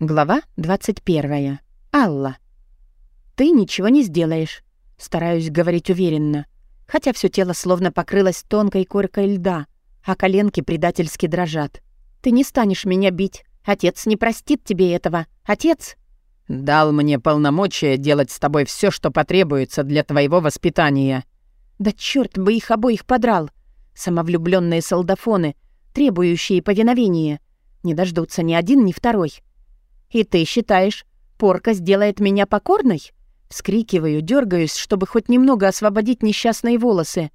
Глава 21. Алла. «Ты ничего не сделаешь», — стараюсь говорить уверенно, хотя все тело словно покрылось тонкой коркой льда, а коленки предательски дрожат. «Ты не станешь меня бить. Отец не простит тебе этого. Отец...» «Дал мне полномочия делать с тобой все, что потребуется для твоего воспитания». «Да черт бы их обоих подрал! Самовлюбленные солдафоны, требующие повиновения. Не дождутся ни один, ни второй». «И ты считаешь, порка сделает меня покорной?» Вскрикиваю, дергаюсь, чтобы хоть немного освободить несчастные волосы.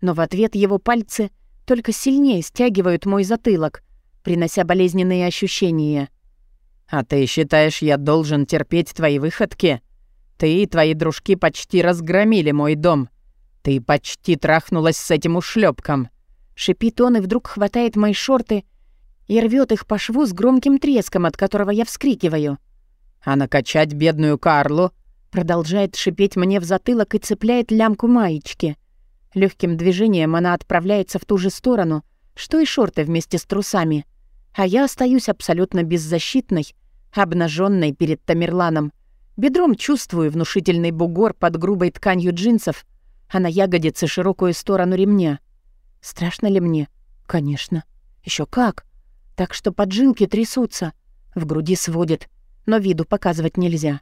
Но в ответ его пальцы только сильнее стягивают мой затылок, принося болезненные ощущения. «А ты считаешь, я должен терпеть твои выходки? Ты и твои дружки почти разгромили мой дом. Ты почти трахнулась с этим ушлепком. Шипит он и вдруг хватает мои шорты и рвет их по шву с громким треском, от которого я вскрикиваю. «А накачать бедную Карлу?» Продолжает шипеть мне в затылок и цепляет лямку маечки. Легким движением она отправляется в ту же сторону, что и шорты вместе с трусами. А я остаюсь абсолютно беззащитной, обнаженной перед Тамерланом. Бедром чувствую внушительный бугор под грубой тканью джинсов, а на ягодице широкую сторону ремня. Страшно ли мне? Конечно. Еще как. Так что поджилки трясутся, в груди сводит, но виду показывать нельзя.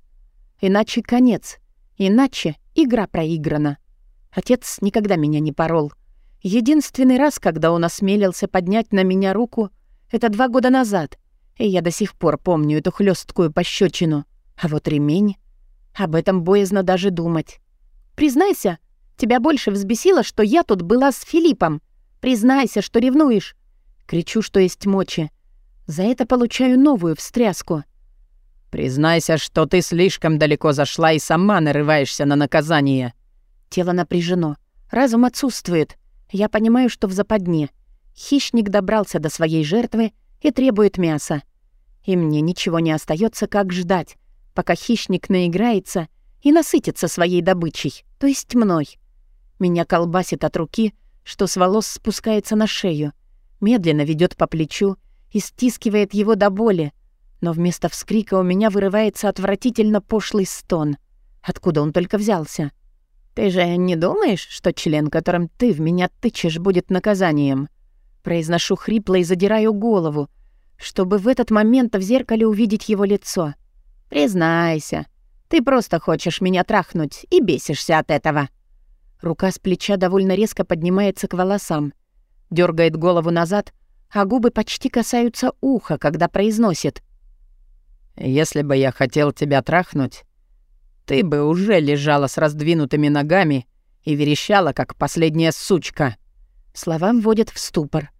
Иначе конец. Иначе игра проиграна. Отец никогда меня не порол. Единственный раз, когда он осмелился поднять на меня руку, это два года назад, и я до сих пор помню эту хлесткую пощечину. А вот ремень... Об этом боязно даже думать. Признайся, тебя больше взбесило, что я тут была с Филиппом. Признайся, что ревнуешь. Кричу, что есть мочи. За это получаю новую встряску. «Признайся, что ты слишком далеко зашла и сама нарываешься на наказание». Тело напряжено. Разум отсутствует. Я понимаю, что в западне. Хищник добрался до своей жертвы и требует мяса. И мне ничего не остается, как ждать, пока хищник наиграется и насытится своей добычей, то есть мной. Меня колбасит от руки, что с волос спускается на шею медленно ведет по плечу и стискивает его до боли, но вместо вскрика у меня вырывается отвратительно пошлый стон. Откуда он только взялся? «Ты же не думаешь, что член, которым ты в меня тычешь, будет наказанием?» Произношу хрипло и задираю голову, чтобы в этот момент в зеркале увидеть его лицо. «Признайся, ты просто хочешь меня трахнуть и бесишься от этого». Рука с плеча довольно резко поднимается к волосам дергает голову назад, а губы почти касаются уха, когда произносит. «Если бы я хотел тебя трахнуть, ты бы уже лежала с раздвинутыми ногами и верещала, как последняя сучка». Слова вводят в ступор.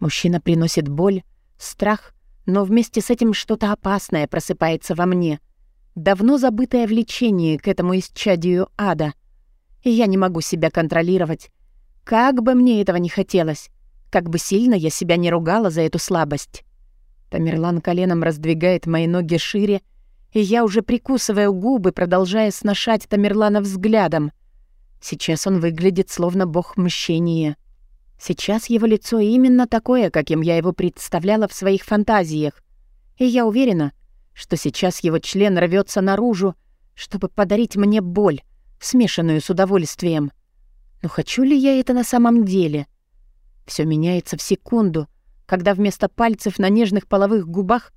Мужчина приносит боль, страх, но вместе с этим что-то опасное просыпается во мне. Давно забытое влечение к этому исчадию ада. И я не могу себя контролировать. Как бы мне этого не хотелось. Как бы сильно я себя не ругала за эту слабость. Тамерлан коленом раздвигает мои ноги шире, и я уже прикусываю губы, продолжая сношать Тамерлана взглядом. Сейчас он выглядит словно бог мщения. Сейчас его лицо именно такое, каким я его представляла в своих фантазиях. И я уверена, что сейчас его член рвется наружу, чтобы подарить мне боль, смешанную с удовольствием. Но хочу ли я это на самом деле — все меняется в секунду, когда вместо пальцев на нежных половых губах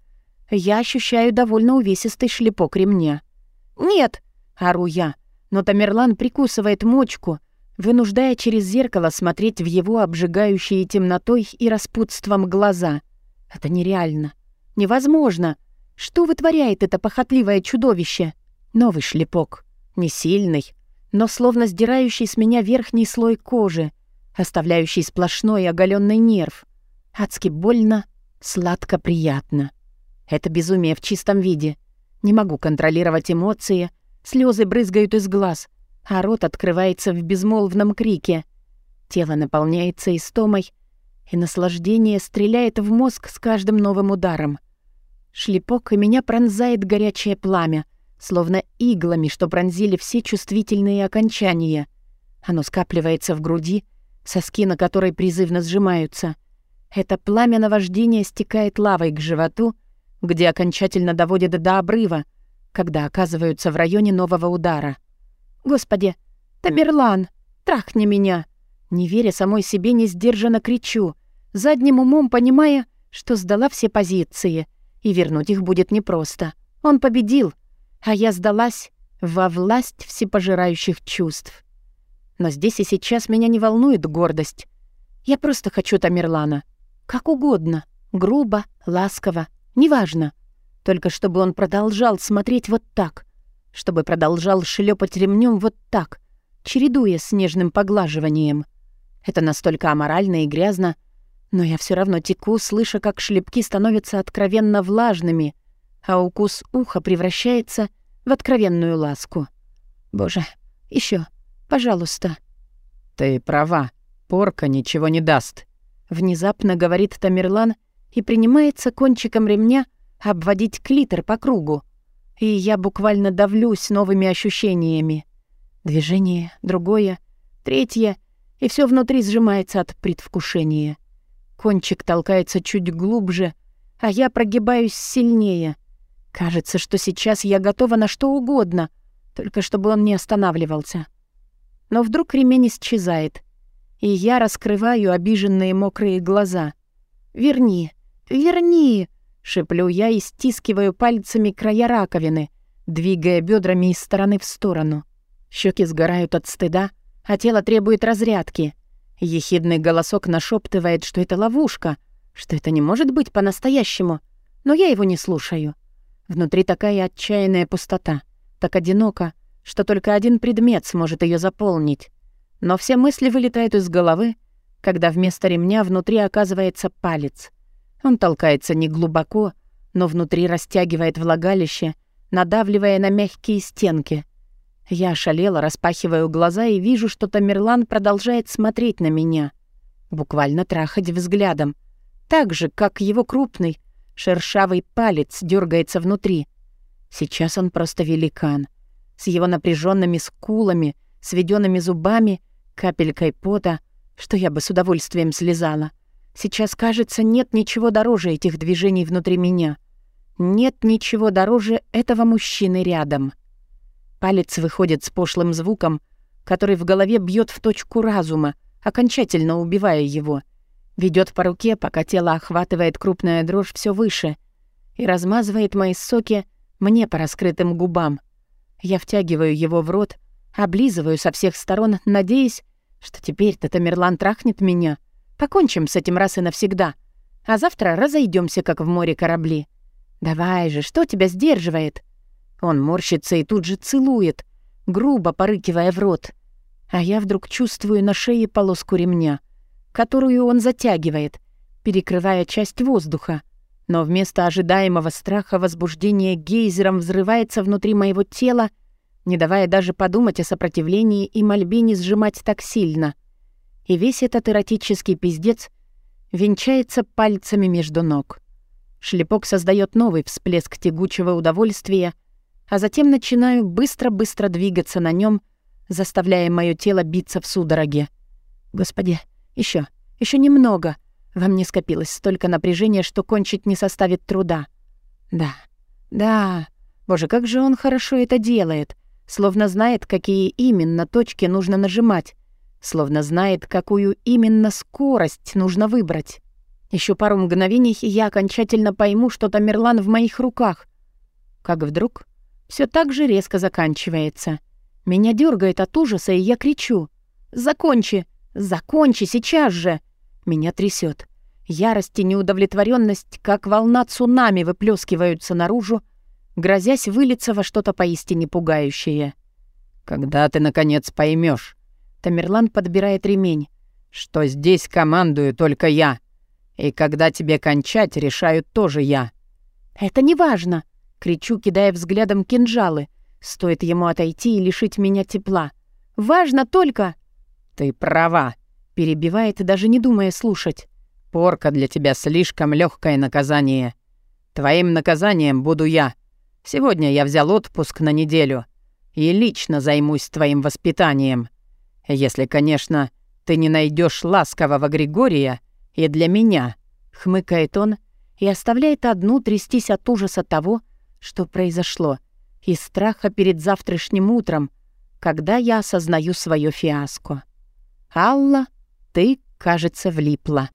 я ощущаю довольно увесистый шлепок ремня. «Нет!» — ору я, но Тамерлан прикусывает мочку, вынуждая через зеркало смотреть в его обжигающие темнотой и распутством глаза. Это нереально. Невозможно. Что вытворяет это похотливое чудовище? Новый шлепок. Не сильный, но словно сдирающий с меня верхний слой кожи, оставляющий сплошной оголенный нерв. Адски больно, сладко приятно. Это безумие в чистом виде. Не могу контролировать эмоции, слезы брызгают из глаз, а рот открывается в безмолвном крике. Тело наполняется истомой, и наслаждение стреляет в мозг с каждым новым ударом. Шлепок, и меня пронзает горячее пламя, словно иглами, что пронзили все чувствительные окончания. Оно скапливается в груди, соски на которой призывно сжимаются. Это пламя наваждения стекает лавой к животу, где окончательно доводит до обрыва, когда оказываются в районе нового удара. «Господи, Тамерлан, трахни меня!» Не веря самой себе, не сдержанно кричу, задним умом понимая, что сдала все позиции, и вернуть их будет непросто. Он победил, а я сдалась во власть всепожирающих чувств. Но здесь и сейчас меня не волнует гордость. Я просто хочу Тамерлана. Как угодно. Грубо, ласково. Неважно. Только чтобы он продолжал смотреть вот так. Чтобы продолжал шлепать ремнем вот так, чередуя с нежным поглаживанием. Это настолько аморально и грязно, но я все равно теку, слыша, как шлепки становятся откровенно влажными, а укус уха превращается в откровенную ласку. Боже, еще, пожалуйста. Ты права, порка ничего не даст. Внезапно говорит Тамерлан и принимается кончиком ремня обводить клитор по кругу. И я буквально давлюсь новыми ощущениями. Движение, другое, третье, и все внутри сжимается от предвкушения. Кончик толкается чуть глубже, а я прогибаюсь сильнее. Кажется, что сейчас я готова на что угодно, только чтобы он не останавливался. Но вдруг ремень исчезает, и я раскрываю обиженные мокрые глаза. «Верни! Верни!» — шеплю я и стискиваю пальцами края раковины, двигая бедрами из стороны в сторону. Щеки сгорают от стыда, а тело требует разрядки. Ехидный голосок нашептывает, что это ловушка, что это не может быть по-настоящему, но я его не слушаю. Внутри такая отчаянная пустота, так одиноко, что только один предмет сможет ее заполнить. Но все мысли вылетают из головы, когда вместо ремня внутри оказывается палец. Он толкается не глубоко, но внутри растягивает влагалище, надавливая на мягкие стенки. Я ошалела, распахиваю глаза и вижу, что Тамерлан продолжает смотреть на меня. Буквально трахать взглядом. Так же, как его крупный, Шершавый палец дергается внутри. Сейчас он просто великан. С его напряженными скулами, сведенными зубами, капелькой пота, что я бы с удовольствием слезала. Сейчас, кажется, нет ничего дороже этих движений внутри меня. Нет ничего дороже этого мужчины рядом. Палец выходит с пошлым звуком, который в голове бьет в точку разума, окончательно убивая его — Ведет по руке, пока тело охватывает крупная дрожь все выше и размазывает мои соки мне по раскрытым губам. Я втягиваю его в рот, облизываю со всех сторон, надеясь, что теперь-то Тамерлан трахнет меня. Покончим с этим раз и навсегда. А завтра разойдемся, как в море корабли. Давай же, что тебя сдерживает? Он морщится и тут же целует, грубо порыкивая в рот. А я вдруг чувствую на шее полоску ремня — которую он затягивает, перекрывая часть воздуха. Но вместо ожидаемого страха возбуждение гейзером взрывается внутри моего тела, не давая даже подумать о сопротивлении и мольбе не сжимать так сильно. И весь этот эротический пиздец венчается пальцами между ног. Шлепок создает новый всплеск тягучего удовольствия, а затем начинаю быстро-быстро двигаться на нем, заставляя мое тело биться в судороге. Господи, еще, еще немного. Во мне скопилось столько напряжения, что кончить не составит труда. Да, да. Боже, как же он хорошо это делает. Словно знает, какие именно точки нужно нажимать. Словно знает, какую именно скорость нужно выбрать. Еще пару мгновений, и я окончательно пойму, что Тамерлан в моих руках. Как вдруг все так же резко заканчивается. Меня дергает от ужаса, и я кричу. «Закончи! Закончи сейчас же!» Меня трясет. Ярость и неудовлетворенность, как волна цунами, выплескиваются наружу, грозясь вылиться во что-то поистине пугающее. «Когда ты, наконец, поймешь? Тамерлан подбирает ремень. «Что здесь командую только я. И когда тебе кончать, решаю тоже я». «Это не важно!» — кричу, кидая взглядом кинжалы. Стоит ему отойти и лишить меня тепла. «Важно только...» «Ты права», — перебивает, даже не думая слушать. «Порка для тебя слишком легкое наказание. Твоим наказанием буду я. Сегодня я взял отпуск на неделю и лично займусь твоим воспитанием. Если, конечно, ты не найдешь ласкового Григория и для меня», — хмыкает он, и оставляет одну трястись от ужаса того, что произошло, и страха перед завтрашним утром, когда я осознаю свое фиаско. «Алла, ты, кажется, влипла».